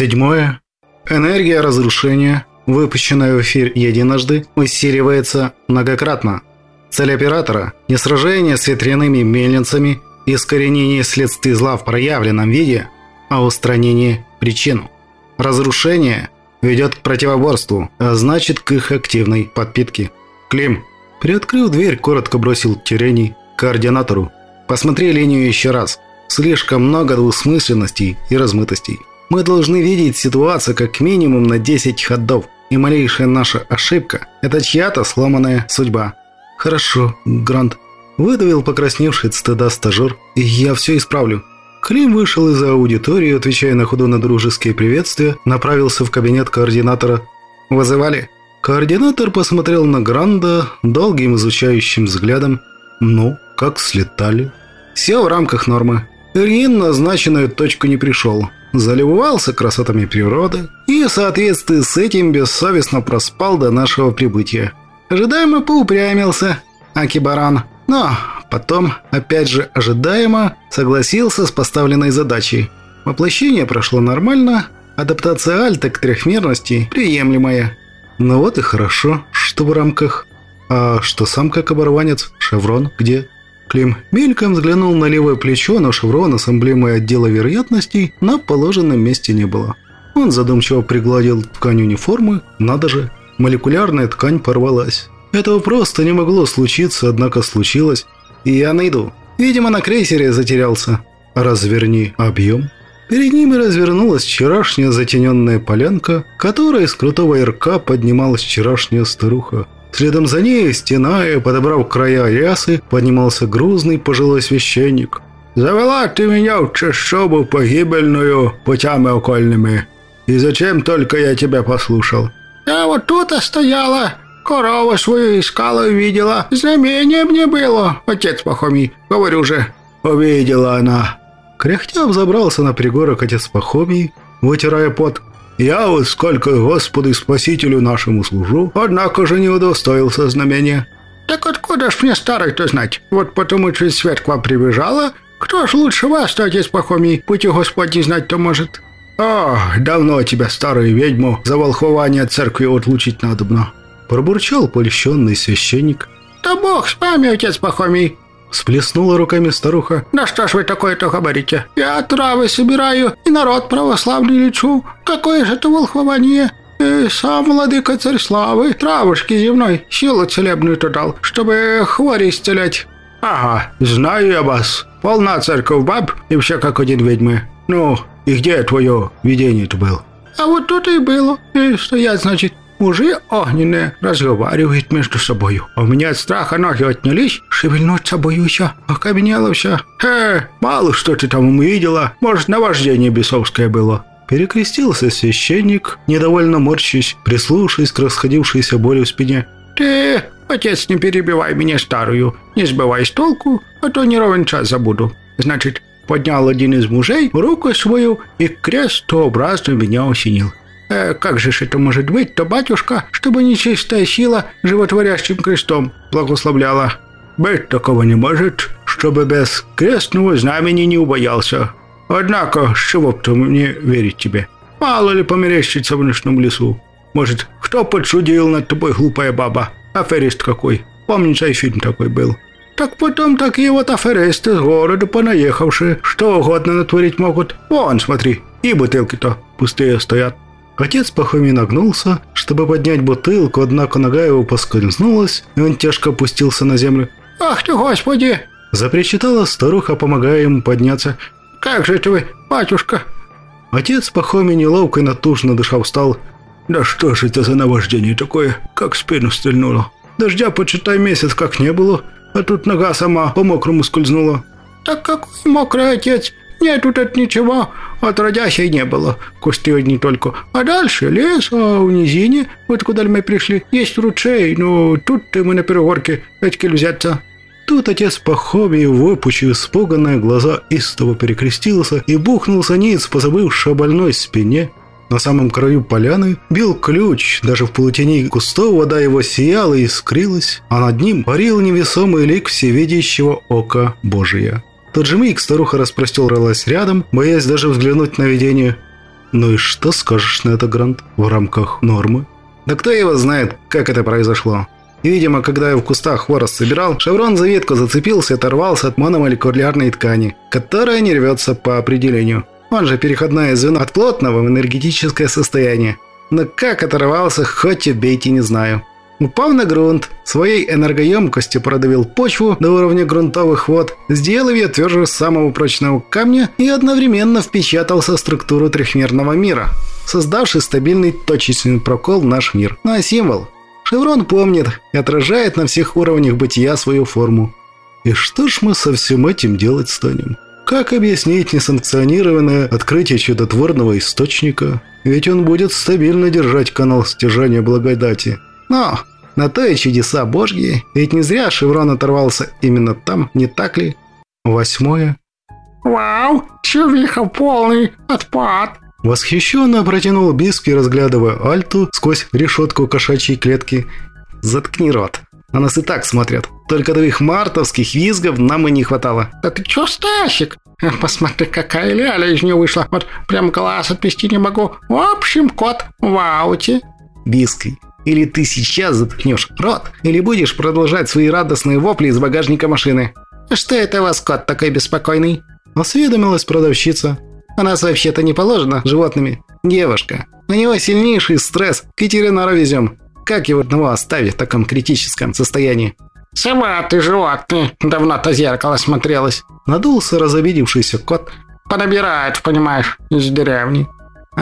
Седьмое. Энергия разрушения, выпущенная в эфир единожды, усиливается многократно. Цель оператора – не сражение с ветряными мельницами, искоренение следствий зла в проявленном виде, а устранение причин. Разрушение ведет к противоборству, а значит к их активной подпитке. Клим, приоткрыв дверь, коротко бросил Тюрений координатору. Посмотри линию еще раз. Слишком много двусмысленностей и размытостей. Мы должны видеть ситуацию как минимум на 10 ходов, и малейшая наша ошибка – это чья-то сломанная судьба. Хорошо, Грант. Выдавил покрасневший от стыда стажер, и я все исправлю. Клим вышел из аудитории, отвечая на ходу на дружеские приветствия, направился в кабинет координатора. «Вызывали?» Координатор посмотрел на Гранда долгим изучающим взглядом. «Ну, как слетали?» «Все в рамках нормы. Ирин назначенную точку не пришел. Заливался красотами природы и в соответствии с этим бессовестно проспал до нашего прибытия. Ожидаемо поупрямился, Акибаран, но Потом, опять же ожидаемо, согласился с поставленной задачей. Воплощение прошло нормально, адаптация альта к трехмерности приемлемая. Ну вот и хорошо, что в рамках. А что сам как оборванец? Шеврон где? Клим мельком взглянул на левое плечо, но шеврона с эмблемой отдела вероятностей на положенном месте не было. Он задумчиво пригладил ткань униформы. Надо же, молекулярная ткань порвалась. Этого просто не могло случиться, однако случилось. «Я найду. Видимо, на крейсере затерялся». «Разверни объем». Перед ними развернулась вчерашняя затененная полянка, которой с крутого ирка поднималась вчерашняя старуха. Следом за ней, стеная, подобрав края рясы, поднимался грузный пожилой священник. «Завела ты меня в чащобу погибельную путями окольными. И зачем только я тебя послушал?» «Я вот тут стояла, Корову свою искала, увидела. Знамение мне было, отец Пахомий. Говорю же, увидела она. Кряхтя взобрался на пригорок отец Пахомий, вытирая пот. Я вот сколько Господу и Спасителю нашему служу, однако же не удостоился знамения. Так откуда ж мне старый-то знать? Вот потому через свет к вам прибежала. Кто ж лучше вас-то, отец Пахомий, пути Господи знать-то может? О, давно тебя, старую ведьму, за волхование церкви отлучить надобно. Пробурчал польщенный священник. «Да бог с вами, отец Пахомий!» Сплеснула руками старуха. «Да что ж вы такое-то говорите? Я травы собираю и народ православный лечу. Какое же это волхвование? И сам владыка царь славы травушки земной силу целебную-то дал, чтобы хвори исцелять». «Ага, знаю я вас. Полна церковь баб и все как один ведьмы. Ну, и где твое видение-то было?» «А вот тут и было. И стоять, значит, Мужи огненные разговаривают между собою. А у меня от страха ноги отнялись, шевельнуться боюсь, окаменело все. Хе, мало что ты там увидела, может, наваждение бесовское было. Перекрестился священник, недовольно морщись, прислушаясь к расходившейся боли в спине. «Ты, отец, не перебивай меня старую, не сбивай с толку, а то не ровен час забуду. Значит, поднял один из мужей руку свою и крестообразно меня осенил. Э, как же это может быть, то батюшка, чтобы нечистая сила животворящим крестом благословляла? Быть такого не может, чтобы без крестного знамени не убоялся. Однако, с чего бы мне верить тебе? Мало ли померещится в ночном лесу. Может, кто подсудил над тобой, глупая баба? Аферист какой. Помнится, и фильм такой был. Так потом такие вот аферисты с города понаехавшие, что угодно натворить могут. Вон, смотри, и бутылки-то пустые стоят. Отец Пахомий нагнулся, чтобы поднять бутылку, однако нога его поскользнулась, и он тяжко опустился на землю. «Ах ты, Господи!» Запричитала старуха, помогая ему подняться. «Как же это вы, батюшка?» Отец Пахомий неловко и натужно дышал встал. «Да что ж это за наваждение такое, как спину стрельнуло? Дождя, почитай, месяц как не было, а тут нога сама по мокрому скользнула». «Так какой мокрый отец? Нет тут от ничего, отродясь и не было. Кусты одни только. А дальше лес, а в низине, вот куда мы пришли, есть ручей, но тут мы на перегорке, этики взяться». Тут отец Пахомий, выпучив испуганные глаза, истово перекрестился и бухнулся ниц, позабывши о больной спине. На самом краю поляны бил ключ, даже в полутени кустов вода его сияла и искрилась, а над ним парил невесомый лик всевидящего ока Божия тот же миг старуха распростерлась рядом, боясь даже взглянуть на видение. Ну и что скажешь на это, Грант, в рамках нормы? Да кто его знает, как это произошло? Видимо, когда я в кустах хворост собирал, шеврон за ветку зацепился и оторвался от мономолекулярной ткани, которая не рвется по определению. Он же переходное звено от плотного в энергетическое состояние. Но как оторвался, хоть убейте, не знаю. Упав на грунт, своей энергоемкостью продавил почву до уровня грунтовых вод, сделав ее тверже самого прочного камня и одновременно впечатался в структуру трехмерного мира, создавший стабильный точечный прокол в наш мир. Ну а символ? Шеврон помнит и отражает на всех уровнях бытия свою форму. И что ж мы со всем этим делать станем? Как объяснить несанкционированное открытие чудотворного источника? Ведь он будет стабильно держать канал стяжания благодати. Но на то и чудеса божьи, ведь не зря Шеврон оторвался именно там, не так ли? Восьмое. «Вау, чувиха полный отпад!» Восхищенно протянул Биски, разглядывая Альту сквозь решетку кошачьей клетки. «Заткни рот!» На нас и так смотрят. Только твоих мартовских визгов нам и не хватало. Да ты чё, Стасик? Посмотри, какая ляля из нее вышла. Вот прям глаз отвести не могу. В общем, кот в ауте. Биской. Или ты сейчас заткнешь рот, или будешь продолжать свои радостные вопли из багажника машины. Что это у вас кот такой беспокойный? Осведомилась продавщица. У нас вообще-то не положено животными. Девушка, у него сильнейший стресс, к ветеринару везем. Как его одного оставить в таком критическом состоянии? Сама ты животное, давно-то зеркало смотрелась. Надулся разобидевшийся кот. Понабирает, понимаешь, из деревни.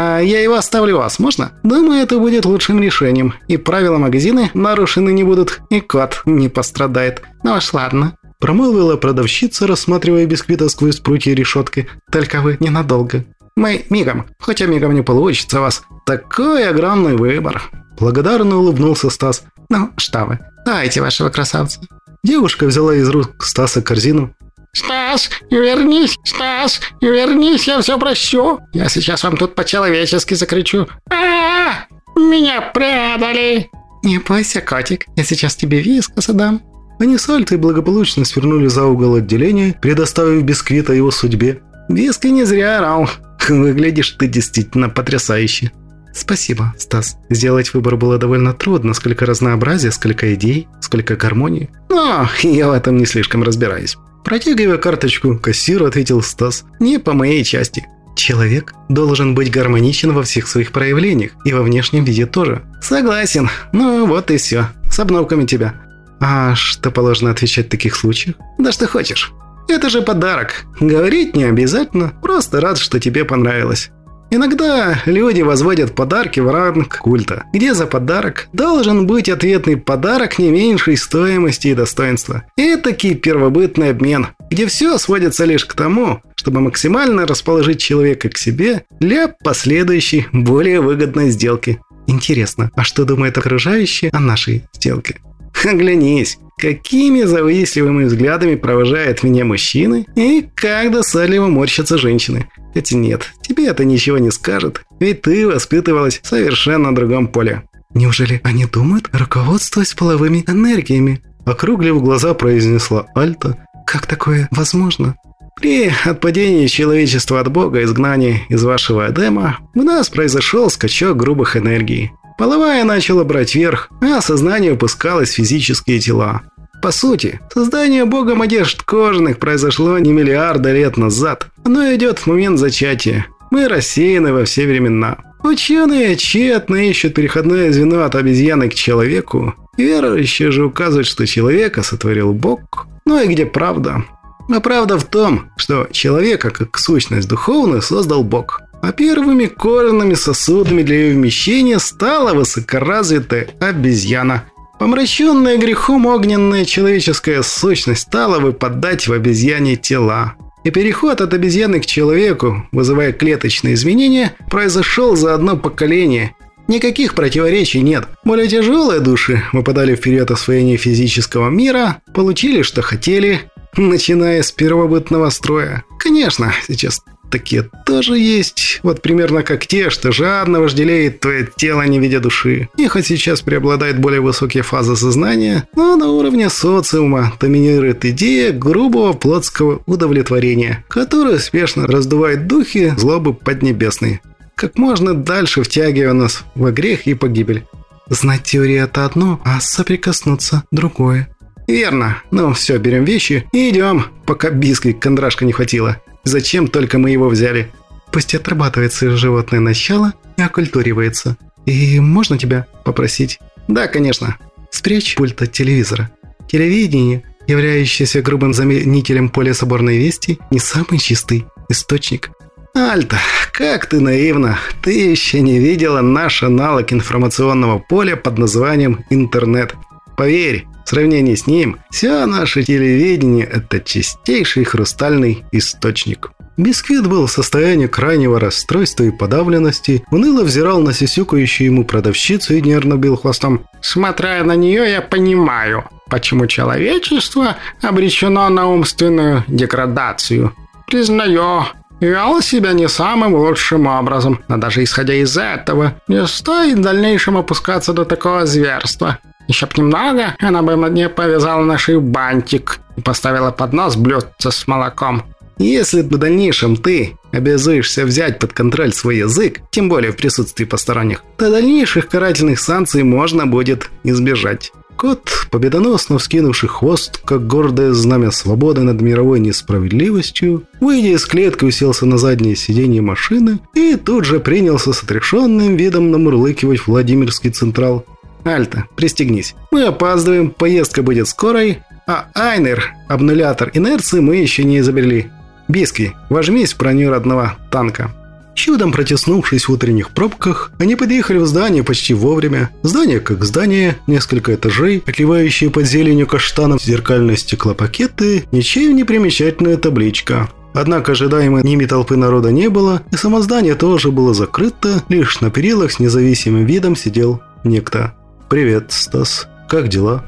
А я его оставлю вас, можно? Думаю, это будет лучшим решением. И правила магазина нарушены не будут, и кот не пострадает. Ну уж ладно. Промолвила продавщица, рассматривая бисквита сквозь прутья решетки. Только вы ненадолго. Мы мигом, хотя мигом не получится вас. Такой огромный выбор. Благодарно улыбнулся Стас. Ну, что вы, давайте вашего красавца. Девушка взяла из рук Стаса корзину, «Стас, вернись! Стас, вернись, я все прощу! Я сейчас вам тут по-человечески закричу! а, -а, -а Меня предали!» «Не бойся, котик, я сейчас тебе вискоса дам!» Они с Альтой благополучно свернули за угол отделения, предоставив бисквита его судьбе. «Виски не зря орал. Выглядишь ты действительно потрясающе!» «Спасибо, Стас. Сделать выбор было довольно трудно. Сколько разнообразия, сколько идей, сколько гармонии. Но я в этом не слишком разбираюсь. Протягивая карточку, кассиру ответил Стас. «Не по моей части. Человек должен быть гармоничен во всех своих проявлениях, и во внешнем виде тоже. Согласен. Ну вот и все. С обновками тебя. А что положено отвечать в таких случаях? Да что хочешь. Это же подарок. Говорить не обязательно. Просто рад, что тебе понравилось. Иногда люди возводят подарки в ранг культа, где за подарок должен быть ответный подарок не меньшей стоимости и достоинства. Этакий первобытный обмен, где все сводится лишь к тому, чтобы максимально расположить человека к себе для последующей, более выгодной сделки. Интересно, а что думают окружающие о нашей сделке? Оглянись, какими завистливыми взглядами провожают меня мужчины и как досадливо морщатся женщины. Хотя нет, тебе это ничего не скажет, ведь ты воспитывалась в совершенно другом поле. Неужели они думают, руководствуясь половыми энергиями? Округлив глаза, произнесла Альта. Как такое возможно? При отпадении человечества от Бога, изгнании из вашего Эдема, у нас произошел скачок грубых энергий. Половая начала брать верх, а сознание упускалось в физические тела. По сути, создание богом одежд кожаных произошло не миллиарда лет назад. Оно идет в момент зачатия. Мы рассеяны во все времена. Ученые тщетно ищут переходное звено от обезьяны к человеку. Верующие же указывают, что человека сотворил Бог. Ну и где правда? А правда в том, что человека как сущность духовную создал Бог. А первыми кожаными сосудами для ее вмещения стала высокоразвитая обезьяна – Помраченная грехом огненная человеческая сущность стала выпадать в обезьяне тела. И переход от обезьяны к человеку, вызывая клеточные изменения, произошел за одно поколение. Никаких противоречий нет. Более тяжелые души выпадали вперед освоения физического мира, получили, что хотели, начиная с первобытного строя. Конечно, сейчас такие тоже есть. Вот примерно как те, что жадно вожделеет твое тело, не видя души. И хоть сейчас преобладает более высокие фазы сознания, но на уровне социума доминирует идея грубого плотского удовлетворения, которая успешно раздувает духи злобы поднебесной. как можно дальше втягивая нас в грех и погибель. Знать теорию – это одно, а соприкоснуться – другое. Верно. Ну, все, берем вещи и идем, пока бисквит кондрашка не хватило. Зачем только мы его взяли? Пусть отрабатывается животное начало и оккультуривается. И можно тебя попросить? Да, конечно. Спрячь пульт от телевизора. Телевидение, являющееся грубым заменителем поля соборной вести, не самый чистый источник. Альта, как ты наивна. Ты еще не видела наш аналог информационного поля под названием интернет. Поверь, в сравнении с ним, все наше телевидение – это чистейший хрустальный источник. Бисквит был в состоянии крайнего расстройства и подавленности, уныло взирал на сисюкающую ему продавщицу и нервно бил хвостом. «Смотря на нее, я понимаю, почему человечество обречено на умственную деградацию. Признаю, вел себя не самым лучшим образом, но даже исходя из этого, не стоит в дальнейшем опускаться до такого зверства. Еще б немного, она бы мне повязала на шею бантик и поставила под нос блюдце с молоком. Если в дальнейшем ты обязуешься взять под контроль свой язык, тем более в присутствии посторонних, то дальнейших карательных санкций можно будет избежать. Кот, победоносно вскинувший хвост, как гордое знамя свободы над мировой несправедливостью, выйдя из клетки, уселся на заднее сиденье машины и тут же принялся с отрешенным видом намурлыкивать Владимирский Централ. «Альта, пристегнись. Мы опаздываем, поездка будет скорой, а Айнер, обнулятор инерции, мы еще не изобрели. Биски, вожмись в броню родного танка». Чудом протеснувшись в утренних пробках, они подъехали в здание почти вовремя. Здание как здание, несколько этажей, отливающие под зеленью каштанов зеркальные стеклопакеты, ничем не примечательная табличка. Однако ожидаемой ними толпы народа не было, и само здание тоже было закрыто, лишь на перилах с независимым видом сидел некто. «Привет, Стас. Как дела?»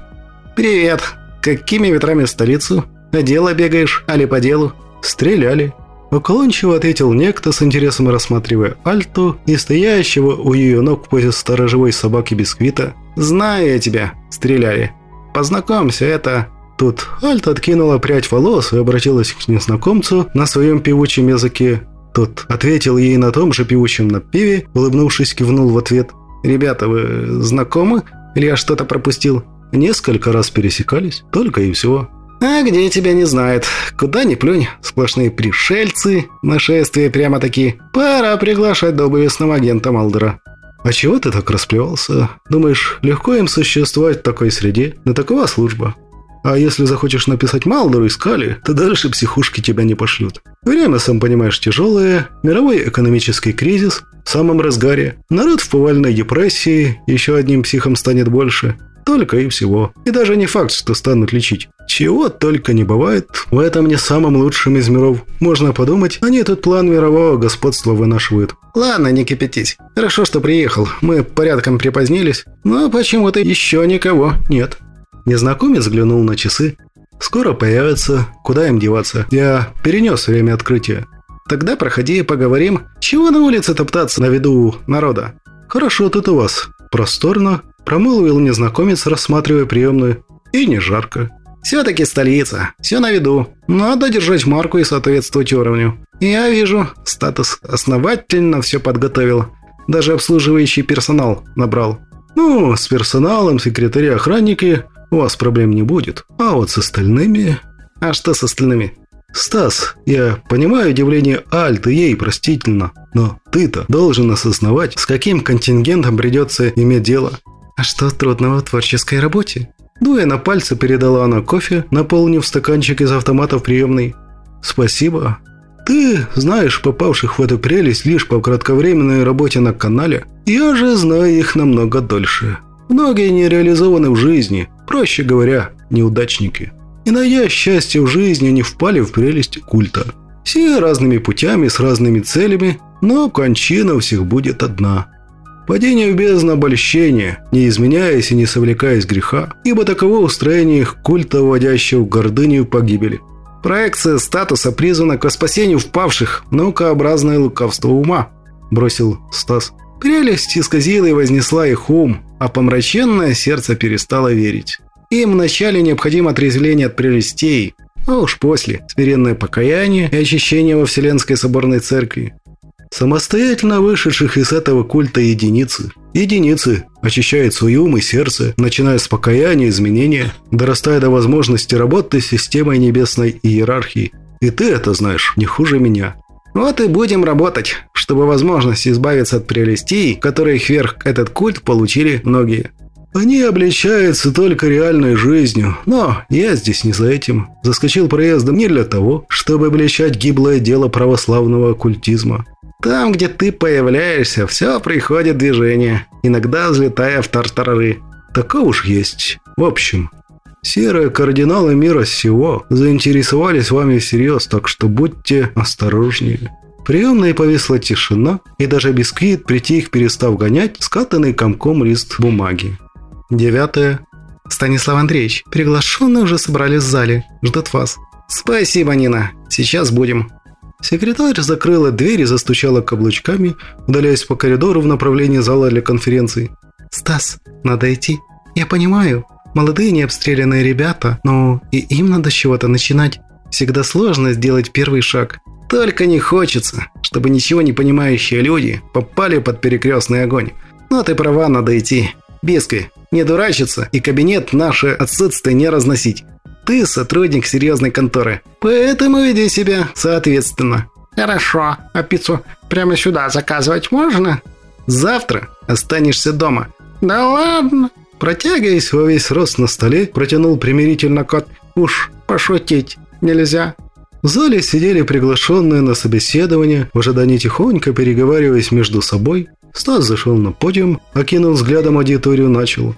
«Привет. Какими ветрами в столицу? А дело бегаешь, али по делу?» «Стреляли. Уклончиво ответил некто с интересом рассматривая Альту и стоящего у ее ног в позе сторожевой собаки бисквита. «Знаю я тебя, стреляли. Познакомься, это...» Тут Альта откинула прядь волос и обратилась к незнакомцу на своем певучем языке. Тот ответил ей на том же певучем напеве, улыбнувшись, кивнул в ответ. «Ребята, вы знакомы? Или я что-то пропустил?» «Несколько раз пересекались, только и всего». А где тебя не знают? Куда ни плюнь, сплошные пришельцы, нашествия прямо-таки. Пора приглашать доблестного агента Малдера. А чего ты так расплевался? Думаешь, легко им существовать в такой среде? На такова служба. А если захочешь написать Малдеру и Скали, то дальше психушки тебя не пошлют. Время, сам понимаешь, тяжелое, мировой экономический кризис в самом разгаре, народ в повальной депрессии, еще одним психом станет больше. Только и всего. И даже не факт, что станут лечить. Чего только не бывает в этом не самом лучшем из миров. Можно подумать, они этот план мирового господства вынашивают. Ладно, не кипятись. Хорошо, что приехал. Мы порядком припозднились. Но почему-то еще никого нет. Незнакомец взглянул на часы. Скоро появятся. Куда им деваться? Я перенес время открытия. Тогда проходи и поговорим. Чего на улице топтаться на виду народа? Хорошо тут у вас. Просторно, Промолвил незнакомец, рассматривая приемную. И не жарко. «Все-таки столица. Все на виду. Надо держать марку и соответствовать уровню. Я вижу, статус основательно все подготовил. Даже обслуживающий персонал набрал. Ну, с персоналом, секретари, охранники у вас проблем не будет. А вот с остальными... А что с остальными? Стас, я понимаю удивление Альты, ей простительно. Но ты-то должен осознавать, с каким контингентом придется иметь дело. А что трудного в творческой работе? Дуя на пальцы, передала она кофе, наполнив стаканчик из автомата в приемной. «Спасибо. Ты знаешь попавших в эту прелесть лишь по кратковременной работе на канале. Я же знаю их намного дольше. Многие не реализованы в жизни, проще говоря, неудачники. И найдя счастье в жизни, они впали в прелесть культа. Все разными путями, с разными целями, но кончина у всех будет одна – Падение в бездну обольщения, не изменяясь и не совлекаясь греха, ибо таково устроение их культа, вводящего в гордыню погибели. Проекция статуса призвана к спасению впавших наукообразное лукавство ума, бросил Стас. Прелесть исказила и вознесла их ум, а помраченное сердце перестало верить. Им вначале необходимо отрезвление от прелестей, а уж после – смиренное покаяние и очищение во Вселенской Соборной Церкви. самостоятельно вышедших из этого культа единицы. Единицы очищают свой ум и сердце, начиная с покаяния и изменения, дорастая до возможности работы с системой небесной иерархии. И ты это знаешь не хуже меня. Вот и будем работать, чтобы возможность избавиться от прелестей, которые вверх этот культ получили многие. Они обличаются только реальной жизнью, но я здесь не за этим. Заскочил проездом не для того, чтобы обличать гиблое дело православного оккультизма. Там, где ты появляешься, все приходит движение, иногда взлетая в тартарары. Такое уж есть. В общем, серые кардиналы мира сего заинтересовались вами всерьез, так что будьте осторожнее. Приемной повисла тишина, и даже бисквит притих, перестав гонять скатанный комком лист бумаги. Девятое. Станислав Андреевич, приглашенные уже собрались в зале. Ждут вас. Спасибо, Нина. Сейчас будем. Секретарь закрыла дверь и застучала каблучками, удаляясь по коридору в направлении зала для конференций. «Стас, надо идти. Я понимаю, молодые необстрелянные ребята, но и им надо с чего-то начинать. Всегда сложно сделать первый шаг. Только не хочется, чтобы ничего не понимающие люди попали под перекрестный огонь. Но ты права, надо идти. Бески, не дурачиться и кабинет наше отсутствие не разносить. Ты сотрудник серьезной конторы, поэтому веди себя соответственно. Хорошо, а пиццу прямо сюда заказывать можно? Завтра останешься дома. Да ладно. Протягиваясь во весь рост на столе, протянул примирительно кот. Уж пошутить нельзя. В зале сидели приглашенные на собеседование, в ожидании тихонько переговариваясь между собой. Стас зашел на подиум, окинул взглядом аудиторию, начал.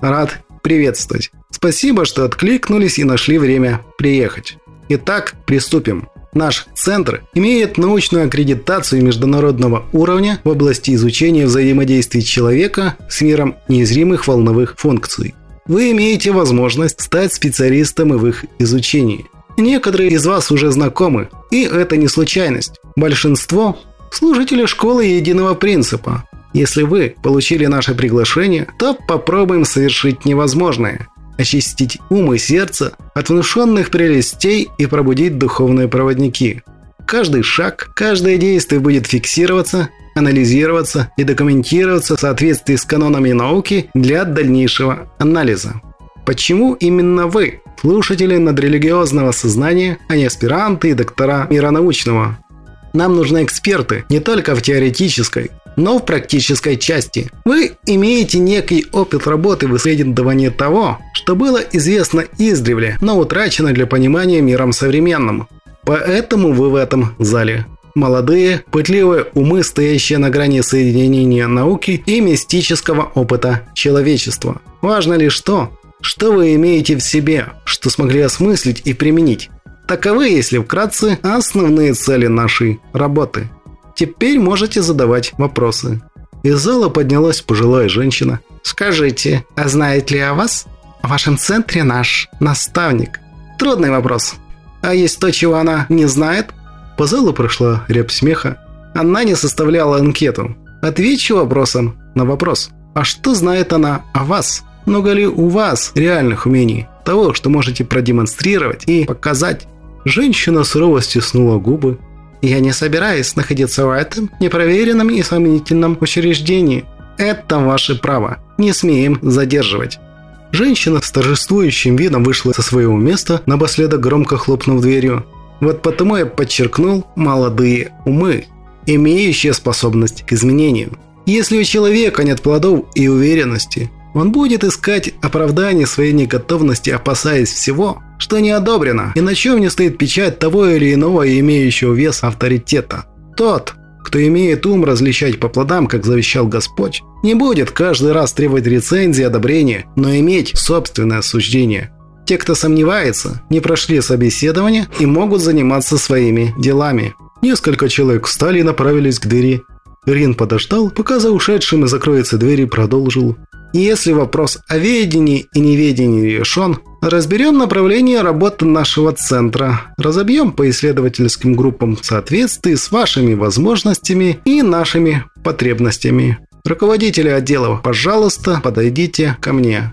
«Рад приветствовать. Спасибо, что откликнулись и нашли время приехать. Итак, приступим. Наш центр имеет научную аккредитацию международного уровня в области изучения взаимодействия человека с миром неизримых волновых функций. Вы имеете возможность стать специалистом в их изучении. Некоторые из вас уже знакомы, и это не случайность. Большинство служители школы единого принципа. Если вы получили наше приглашение, то попробуем совершить невозможное – очистить ум и сердце от внушенных прелестей и пробудить духовные проводники. Каждый шаг, каждое действие будет фиксироваться, анализироваться и документироваться в соответствии с канонами науки для дальнейшего анализа. Почему именно вы, слушатели надрелигиозного сознания, а не аспиранты и доктора мира научного? Нам нужны эксперты не только в теоретической, но в практической части. Вы имеете некий опыт работы в исследовании того, что было известно издревле, но утрачено для понимания миром современным. Поэтому вы в этом зале. Молодые, пытливые умы, стоящие на грани соединения науки и мистического опыта человечества. Важно лишь то, что вы имеете в себе, что смогли осмыслить и применить. Таковы, если вкратце, основные цели нашей работы. Теперь можете задавать вопросы. Из зала поднялась пожилая женщина. «Скажите, а знает ли о вас? В вашем центре наш наставник?» Трудный вопрос. А есть то, чего она не знает? По залу прошла рябь смеха. Она не составляла анкету. Отвечу вопросом на вопрос. А что знает она о вас? Много ли у вас реальных умений? Того, что можете продемонстрировать и показать? Женщина сурово стиснула губы. «Я не собираюсь находиться в этом непроверенном и сомнительном учреждении. Это ваше право. Не смеем задерживать». Женщина с торжествующим видом вышла со своего места, напоследок громко хлопнув дверью. Вот потому я подчеркнул молодые умы, имеющие способность к изменению. Если у человека нет плодов и уверенности, он будет искать оправдание своей неготовности, опасаясь всего, что не одобрено и на чем не стоит печать того или иного имеющего вес авторитета. Тот, кто имеет ум различать по плодам, как завещал Господь, не будет каждый раз требовать рецензии, одобрения, но иметь собственное суждение. Те, кто сомневается, не прошли собеседование и могут заниматься своими делами. Несколько человек встали и направились к двери. Рин подождал, пока за ушедшим и закроется дверь и продолжил. Если вопрос о ведении и неведении решен, разберем направление работы нашего центра, разобьем по исследовательским группам в соответствии с вашими возможностями и нашими потребностями. Руководители отделов, пожалуйста, подойдите ко мне.